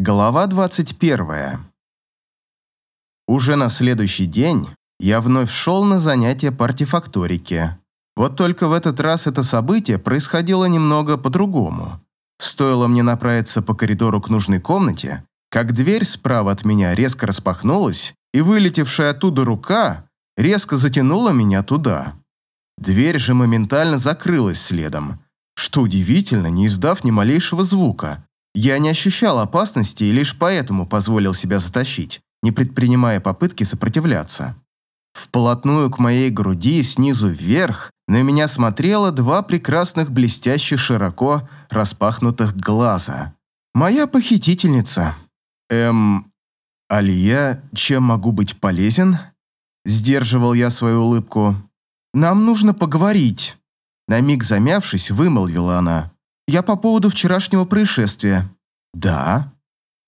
Глава 21. Уже на следующий день я вновь шел на занятия по артефакторике. Вот только в этот раз это событие происходило немного по-другому. Стоило мне направиться по коридору к нужной комнате, как дверь справа от меня резко распахнулась, и вылетевшая оттуда рука резко затянула меня туда. Дверь же моментально закрылась следом, что удивительно, не издав ни малейшего звука – я не ощущал опасности и лишь поэтому позволил себя затащить, не предпринимая попытки сопротивляться. Вплотную к моей груди, снизу вверх, на меня смотрело два прекрасных блестящих широко распахнутых глаза. Моя похитительница. Эм, Алия, чем могу быть полезен? Сдерживал я свою улыбку. Нам нужно поговорить. На миг замявшись, вымолвила она. Я по поводу вчерашнего происшествия. Да.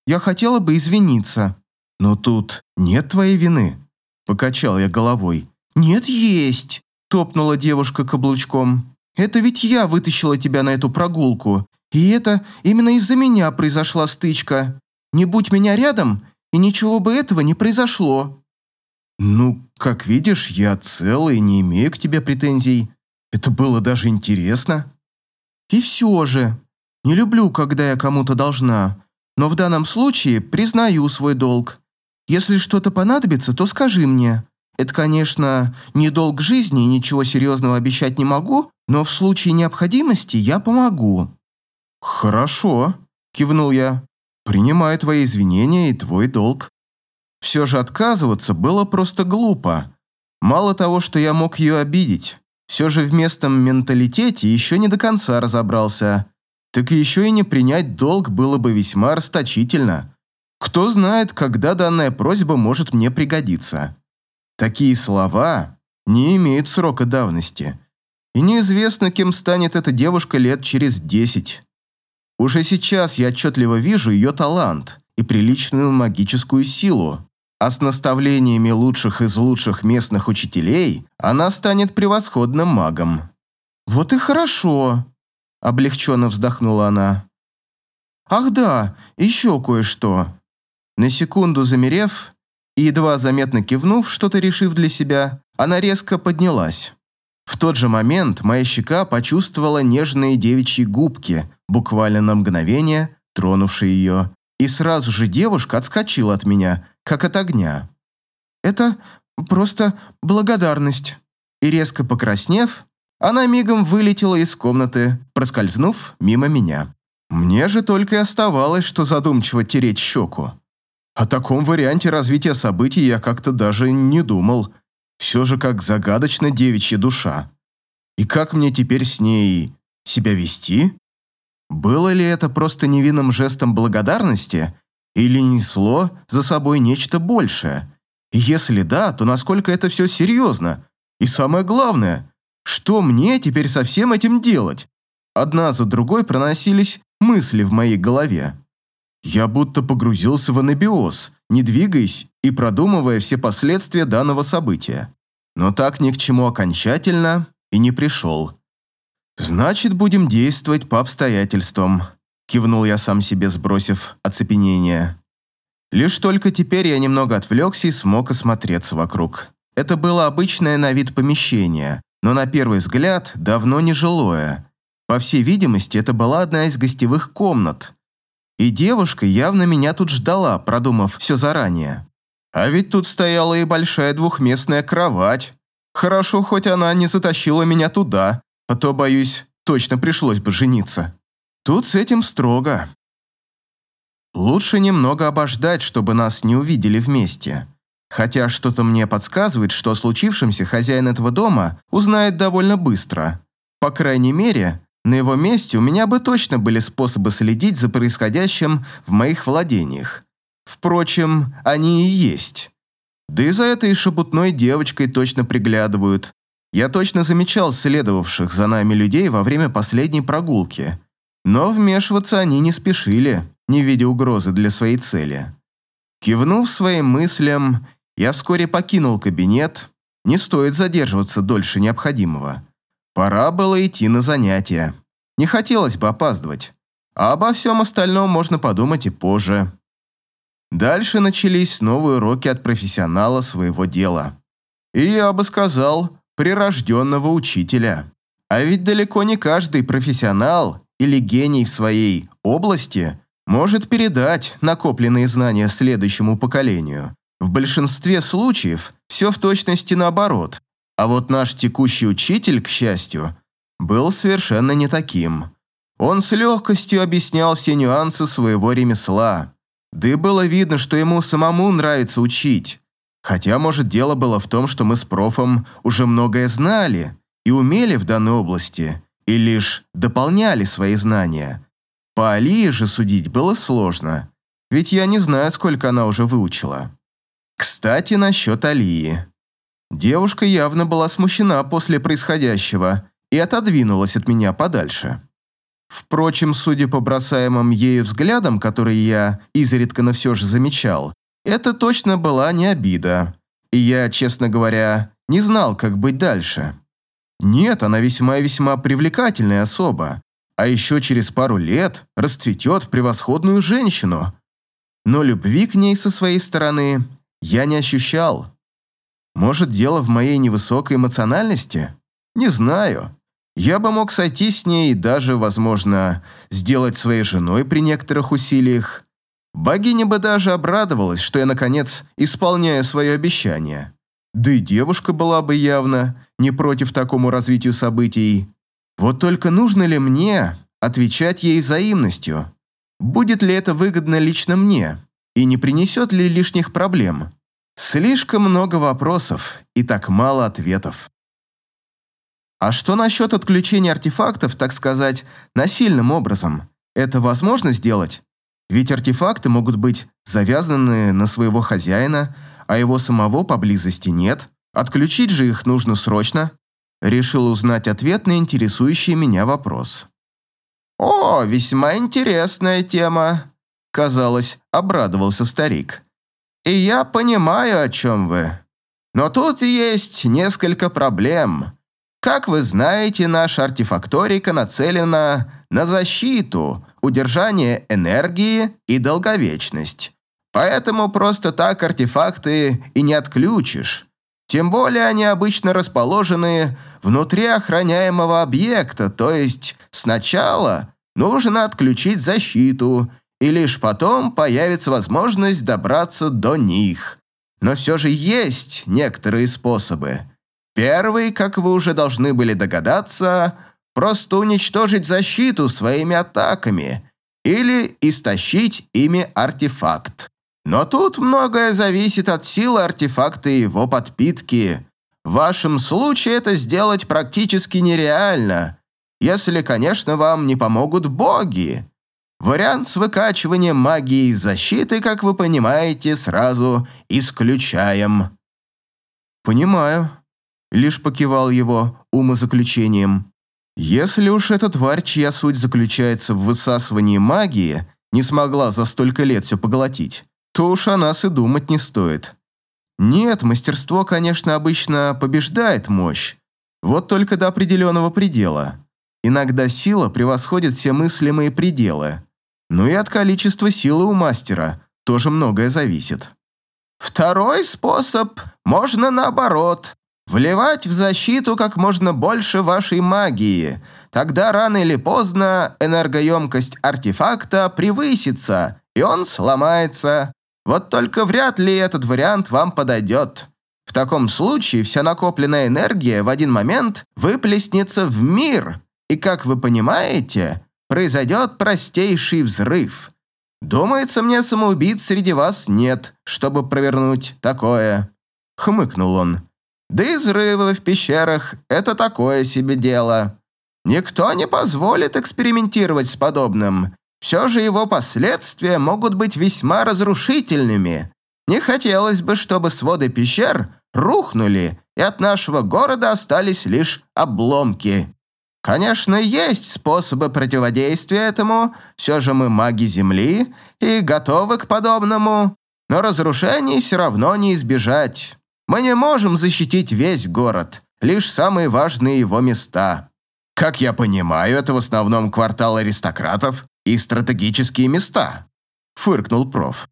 Я хотела бы извиниться. Но тут нет твоей вины. Покачал я головой. Нет, есть. Топнула девушка каблучком. Это ведь я вытащила тебя на эту прогулку. И это именно из-за меня произошла стычка. Не будь меня рядом, и ничего бы этого не произошло. Ну, как видишь, я цел и не имею к тебе претензий. Это было даже интересно. И все же, не люблю, когда я кому-то должна, но в данном случае признаю свой долг. Если что-то понадобится, то скажи мне. Это, конечно, не долг жизни, ничего серьезного обещать не могу, но в случае необходимости я помогу». «Хорошо», – кивнул я. «Принимаю твои извинения и твой долг». Все же отказываться было просто глупо. Мало того, что я мог ее обидеть, все же в местном менталитете еще не до конца разобрался. Так еще и не принять долг было бы весьма расточительно. Кто знает, когда данная просьба может мне пригодиться. Такие слова не имеют срока давности. И неизвестно, кем станет эта девушка лет через десять. Уже сейчас я отчетливо вижу ее талант и приличную магическую силу а с наставлениями лучших из лучших местных учителей она станет превосходным магом. «Вот и хорошо», – облегченно вздохнула она. «Ах да, еще кое-что». На секунду замерев и едва заметно кивнув, что-то решив для себя, она резко поднялась. В тот же момент моя щека почувствовала нежные девичьи губки, буквально на мгновение тронувшие ее, и сразу же девушка отскочила от меня, как от огня. «Это просто благодарность». И резко покраснев, она мигом вылетела из комнаты, проскользнув мимо меня. Мне же только и оставалось, что задумчиво тереть щеку. О таком варианте развития событий я как-то даже не думал. Все же как загадочна девичья душа. И как мне теперь с ней себя вести? Было ли это просто невинным жестом благодарности или несло за собой нечто большее? Если да, то насколько это все серьезно? И самое главное, что мне теперь со всем этим делать? Одна за другой проносились мысли в моей голове. Я будто погрузился в анабиоз, не двигаясь и продумывая все последствия данного события. Но так ни к чему окончательно и не пришел. «Значит, будем действовать по обстоятельствам», – кивнул я сам себе, сбросив оцепенение. Лишь только теперь я немного отвлекся и смог осмотреться вокруг. Это было обычное на вид помещение, но на первый взгляд давно не жилое. По всей видимости, это была одна из гостевых комнат. И девушка явно меня тут ждала, продумав все заранее. А ведь тут стояла и большая двухместная кровать. Хорошо, хоть она не затащила меня туда, а то, боюсь, точно пришлось бы жениться. Тут с этим строго. Лучше немного обождать, чтобы нас не увидели вместе. Хотя что-то мне подсказывает, что о случившемся хозяин этого дома узнает довольно быстро. По крайней мере, на его месте у меня бы точно были способы следить за происходящим в моих владениях. Впрочем, они и есть. Да и за этой шебутной девочкой точно приглядывают, я точно замечал следовавших за нами людей во время последней прогулки, но вмешиваться они не спешили, не видя угрозы для своей цели. Кивнув своим мыслям, я вскоре покинул кабинет, не стоит задерживаться дольше необходимого. Пора было идти на занятия. Не хотелось бы опаздывать. А обо всем остальном можно подумать и позже. Дальше начались новые уроки от профессионала своего дела. И я бы сказал, прирожденного учителя. А ведь далеко не каждый профессионал или гений в своей области может передать накопленные знания следующему поколению. В большинстве случаев все в точности наоборот. А вот наш текущий учитель, к счастью, был совершенно не таким. Он с легкостью объяснял все нюансы своего ремесла. Да и было видно, что ему самому нравится учить. Хотя, может, дело было в том, что мы с профом уже многое знали и умели в данной области, и лишь дополняли свои знания. По Алии же судить было сложно, ведь я не знаю, сколько она уже выучила. Кстати, насчет Алии. Девушка явно была смущена после происходящего и отодвинулась от меня подальше. Впрочем, судя по бросаемым ею взглядам, которые я изредка, но все же замечал, это точно была не обида. И я, честно говоря, не знал, как быть дальше. Нет, она весьма и весьма привлекательная особа, а еще через пару лет расцветет в превосходную женщину. Но любви к ней со своей стороны я не ощущал. Может, дело в моей невысокой эмоциональности? Не знаю. Я бы мог сойти с ней и даже, возможно, сделать своей женой при некоторых усилиях. Богиня бы даже обрадовалась, что я, наконец, исполняю свое обещание. Да и девушка была бы явно не против такому развитию событий. Вот только нужно ли мне отвечать ей взаимностью? Будет ли это выгодно лично мне? И не принесет ли лишних проблем? Слишком много вопросов и так мало ответов. А что насчет отключения артефактов, так сказать, насильным образом? Это возможно сделать? Ведь артефакты могут быть завязаны на своего хозяина, а его самого поблизости нет. Отключить же их нужно срочно. Решил узнать ответ на интересующий меня вопрос. «О, весьма интересная тема», — казалось, обрадовался старик. «И я понимаю, о чем вы. Но тут есть несколько проблем. Как вы знаете, наша артефакторика нацелена на защиту, удержание энергии и долговечность. Поэтому просто так артефакты и не отключишь. Тем более они обычно расположены внутри охраняемого объекта, то есть сначала нужно отключить защиту, и лишь потом появится возможность добраться до них. Но все же есть некоторые способы. Первый, как вы уже должны были догадаться, просто уничтожить защиту своими атаками или истощить ими артефакт. Но тут многое зависит от силы артефакта и его подпитки. В вашем случае это сделать практически нереально, если, конечно, вам не помогут боги. Вариант с выкачиванием магии и защиты, как вы понимаете, сразу исключаем. Понимаю лишь покивал его умозаключением. Если уж эта тварь, чья суть заключается в высасывании магии, не смогла за столько лет все поглотить, то уж о нас и думать не стоит. Нет, мастерство, конечно, обычно побеждает мощь, вот только до определенного предела. Иногда сила превосходит все мыслимые пределы. Но и от количества силы у мастера тоже многое зависит. Второй способ можно наоборот, Вливать в защиту как можно больше вашей магии. Тогда рано или поздно энергоемкость артефакта превысится, и он сломается. Вот только вряд ли этот вариант вам подойдет. В таком случае вся накопленная энергия в один момент выплеснется в мир, и, как вы понимаете, произойдет простейший взрыв. Думается, мне самоубийц среди вас нет, чтобы провернуть такое. Хмыкнул он. Да и взрывы в пещерах – это такое себе дело. Никто не позволит экспериментировать с подобным. Все же его последствия могут быть весьма разрушительными. Не хотелось бы, чтобы своды пещер рухнули, и от нашего города остались лишь обломки. Конечно, есть способы противодействия этому, все же мы маги Земли и готовы к подобному, но разрушений все равно не избежать. Мы не можем защитить весь город, лишь самые важные его места. Как я понимаю, это в основном квартал аристократов и стратегические места», – фыркнул проф.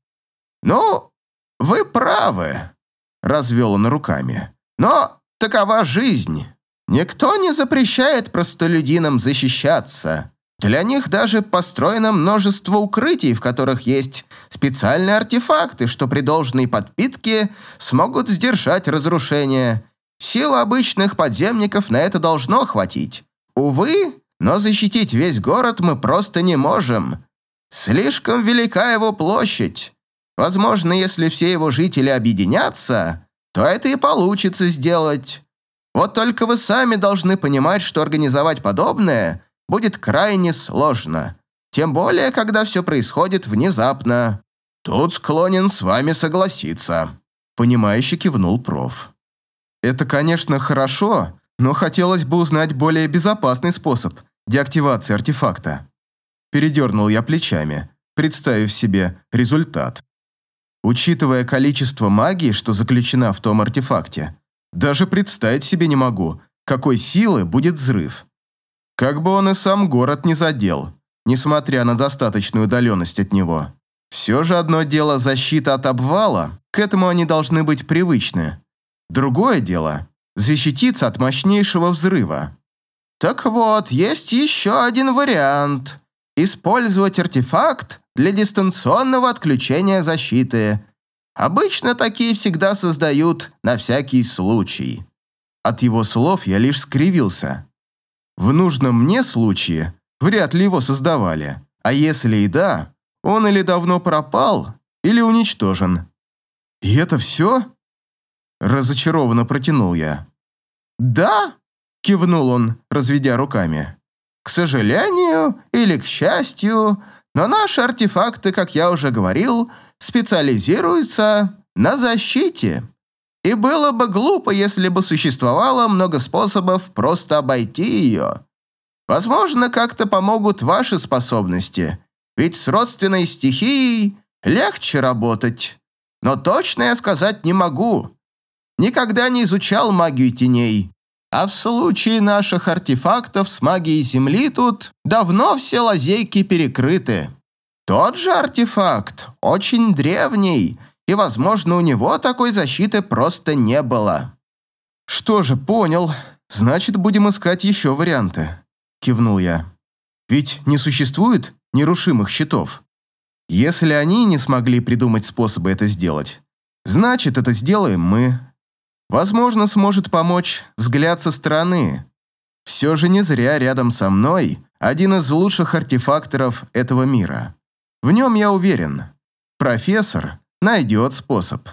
«Ну, вы правы», — развел он руками. «Но такова жизнь. Никто не запрещает простолюдинам защищаться. Для них даже построено множество укрытий, в которых есть специальные артефакты, что при должной подпитке смогут сдержать разрушение. Сил обычных подземников на это должно хватить. Увы, но защитить весь город мы просто не можем. Слишком велика его площадь. Возможно, если все его жители объединятся, то это и получится сделать. Вот только вы сами должны понимать, что организовать подобное будет крайне сложно. Тем более, когда все происходит внезапно. Тут склонен с вами согласиться. Понимающе кивнул проф. Это, конечно, хорошо, но хотелось бы узнать более безопасный способ деактивации артефакта. Передернул я плечами, представив себе результат. Учитывая количество магии, что заключена в том артефакте, даже представить себе не могу, какой силы будет взрыв. Как бы он и сам город не задел, несмотря на достаточную удаленность от него. Все же одно дело защита от обвала, к этому они должны быть привычны. Другое дело – защититься от мощнейшего взрыва. Так вот, есть еще один вариант. Использовать артефакт для дистанционного отключения защиты. Обычно такие всегда создают на всякий случай. От его слов я лишь скривился. В нужном мне случае вряд ли его создавали. А если и да, он или давно пропал, или уничтожен. И это все? Разочарованно протянул я. Да, кивнул он, разведя руками. К сожалению или к счастью, но наши артефакты, как я уже говорил, специализируются на защите. И было бы глупо, если бы существовало много способов просто обойти ее. Возможно, как-то помогут ваши способности, ведь с родственной стихией легче работать. Но точно я сказать не могу. Никогда не изучал магию теней, а в случае наших артефактов с магией Земли тут давно все лазейки перекрыты. Тот же артефакт очень древний, и, возможно, у него такой защиты просто не было. Что же, понял. Значит, будем искать еще варианты. Кивнул я. Ведь не существует нерушимых щитов. Если они не смогли придумать способы это сделать, значит, это сделаем мы. Возможно, сможет помочь взгляд со стороны. Все же не зря рядом со мной один из лучших артефакторов этого мира. В нем я уверен. Профессор найдет способ.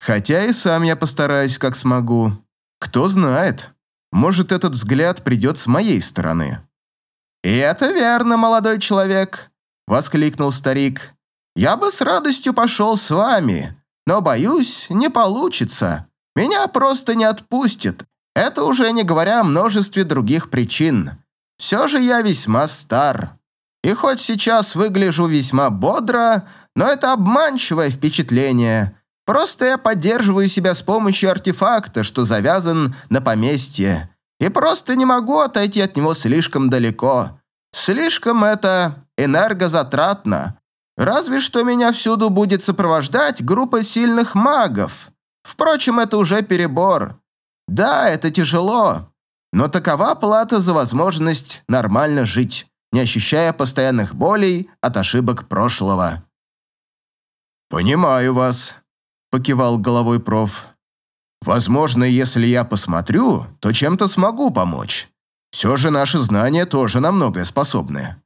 Хотя и сам я постараюсь, как смогу. Кто знает, может, этот взгляд придет с моей стороны. «И это верно, молодой человек», — воскликнул старик. «Я бы с радостью пошел с вами, но, боюсь, не получится. Меня просто не отпустят. Это уже не говоря о множестве других причин. Все же я весьма стар. И хоть сейчас выгляжу весьма бодро, но это обманчивое впечатление. Просто я поддерживаю себя с помощью артефакта, что завязан на поместье. И просто не могу отойти от него слишком далеко. Слишком это энергозатратно. Разве что меня всюду будет сопровождать группа сильных магов. Впрочем, это уже перебор. Да, это тяжело, но такова плата за возможность нормально жить, не ощущая постоянных болей от ошибок прошлого. «Понимаю вас», – покивал головой проф. «Возможно, если я посмотрю, то чем-то смогу помочь. Все же наши знания тоже на многое способны».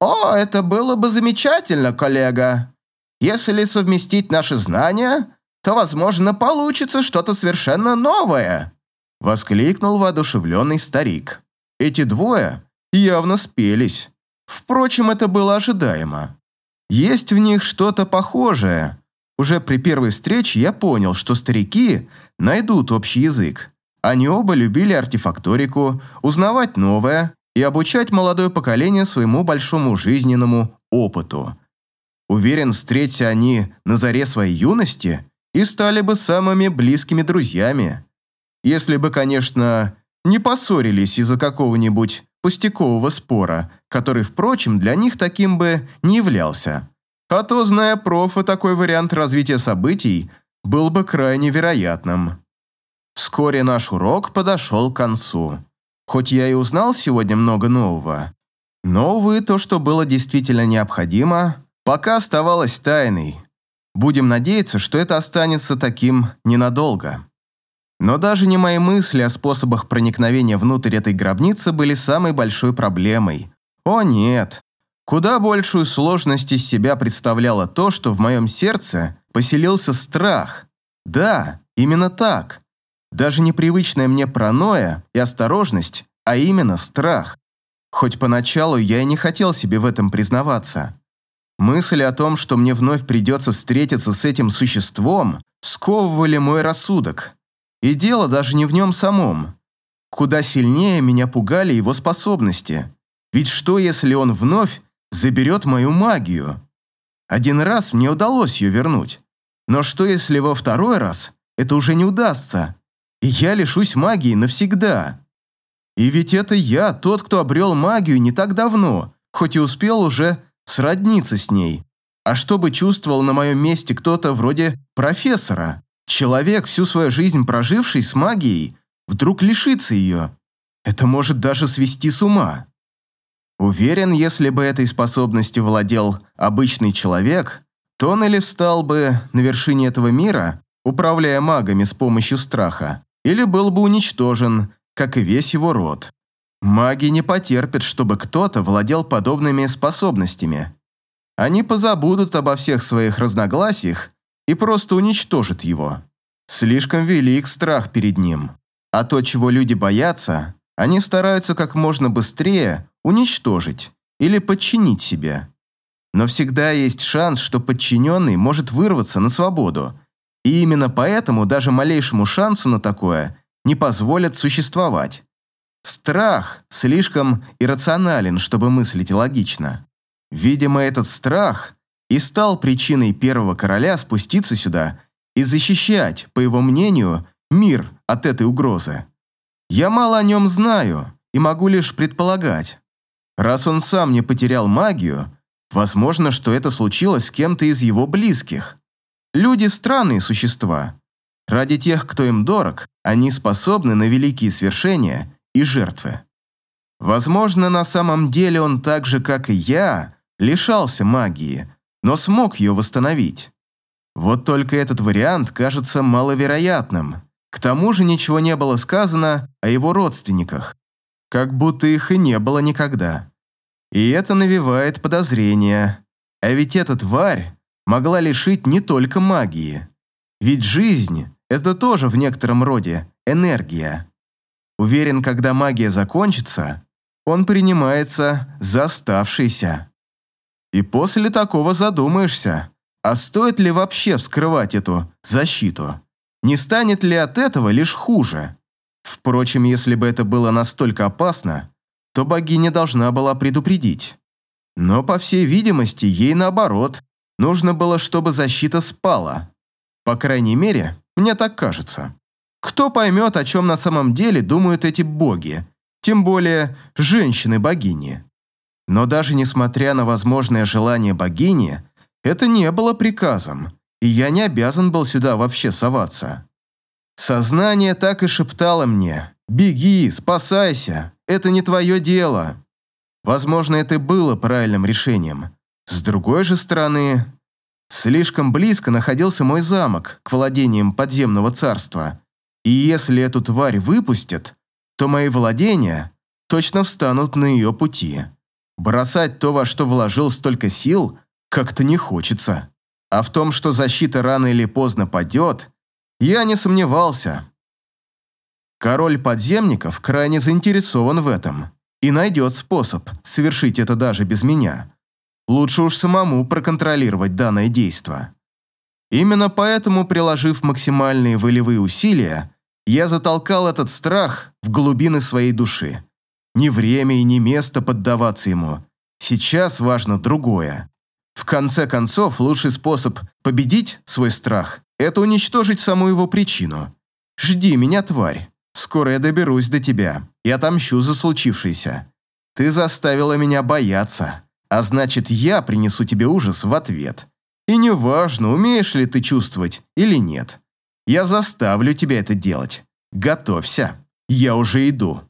«О, это было бы замечательно, коллега. Если совместить наши знания, то, возможно, получится что-то совершенно новое!» Воскликнул воодушевленный старик. Эти двое явно спелись. Впрочем, это было ожидаемо. Есть в них что-то похожее. Уже при первой встрече я понял, что старики найдут общий язык. Они оба любили артефакторику, узнавать новое и обучать молодое поколение своему большому жизненному опыту. Уверен, встретя они на заре своей юности, и стали бы самыми близкими друзьями. Если бы, конечно, не поссорились из-за какого-нибудь пустякового спора, который, впрочем, для них таким бы не являлся. А то, зная профа, такой вариант развития событий был бы крайне вероятным. Вскоре наш урок подошел к концу. Хоть я и узнал сегодня много нового, но, увы, то, что было действительно необходимо, пока оставалось тайной. Будем надеяться, что это останется таким ненадолго. Но даже не мои мысли о способах проникновения внутрь этой гробницы были самой большой проблемой. О нет, куда большую сложность из себя представляло то, что в моем сердце поселился страх. Да, именно так. Даже непривычная мне паранойя и осторожность, а именно страх. Хоть поначалу я и не хотел себе в этом признаваться. Мысли о том, что мне вновь придется встретиться с этим существом, сковывали мой рассудок. И дело даже не в нем самом. Куда сильнее меня пугали его способности. Ведь что, если он вновь заберет мою магию? Один раз мне удалось ее вернуть. Но что, если во второй раз это уже не удастся? и я лишусь магии навсегда. И ведь это я, тот, кто обрел магию не так давно, хоть и успел уже сродниться с ней. А чтобы чувствовал на моем месте кто-то вроде профессора, человек, всю свою жизнь проживший с магией, вдруг лишится ее. Это может даже свести с ума. Уверен, если бы этой способностью владел обычный человек, то он или встал бы на вершине этого мира, управляя магами с помощью страха, или был бы уничтожен, как и весь его род. Маги не потерпят, чтобы кто-то владел подобными способностями. Они позабудут обо всех своих разногласиях и просто уничтожат его. Слишком велик страх перед ним. А то, чего люди боятся, они стараются как можно быстрее уничтожить или подчинить себе. Но всегда есть шанс, что подчиненный может вырваться на свободу и именно поэтому даже малейшему шансу на такое не позволят существовать. Страх слишком иррационален, чтобы мыслить логично. Видимо, этот страх и стал причиной первого короля спуститься сюда и защищать, по его мнению, мир от этой угрозы. Я мало о нем знаю и могу лишь предполагать. Раз он сам не потерял магию, возможно, что это случилось с кем-то из его близких. Люди – странные существа. Ради тех, кто им дорог, они способны на великие свершения и жертвы. Возможно, на самом деле он так же, как и я, лишался магии, но смог ее восстановить. Вот только этот вариант кажется маловероятным. К тому же ничего не было сказано о его родственниках, как будто их и не было никогда. И это навевает подозрения. А ведь эта тварь могла лишить не только магии. Ведь жизнь – это тоже в некотором роде энергия. Уверен, когда магия закончится, он принимается за оставшийся. И после такого задумаешься, а стоит ли вообще вскрывать эту защиту? Не станет ли от этого лишь хуже? Впрочем, если бы это было настолько опасно, то богиня должна была предупредить. Но, по всей видимости, ей наоборот Нужно было, чтобы защита спала. По крайней мере, мне так кажется. Кто поймет, о чем на самом деле думают эти боги, тем более женщины-богини. Но даже несмотря на возможное желание богини, это не было приказом, и я не обязан был сюда вообще соваться. Сознание так и шептало мне «Беги, спасайся, это не твое дело». Возможно, это было правильным решением, с другой же стороны, слишком близко находился мой замок к владениям подземного царства, и если эту тварь выпустят, то мои владения точно встанут на ее пути. Бросать то, во что вложил столько сил, как-то не хочется. А в том, что защита рано или поздно падет, я не сомневался. Король подземников крайне заинтересован в этом и найдет способ совершить это даже без меня. Лучше уж самому проконтролировать данное действо. Именно поэтому, приложив максимальные волевые усилия, я затолкал этот страх в глубины своей души. Ни время и ни место поддаваться ему. Сейчас важно другое. В конце концов, лучший способ победить свой страх – это уничтожить саму его причину. Жди меня, тварь. Скоро я доберусь до тебя и отомщу за случившееся. Ты заставила меня бояться А значит, я принесу тебе ужас в ответ. И неважно, умеешь ли ты чувствовать или нет. Я заставлю тебя это делать. Готовься. Я уже иду.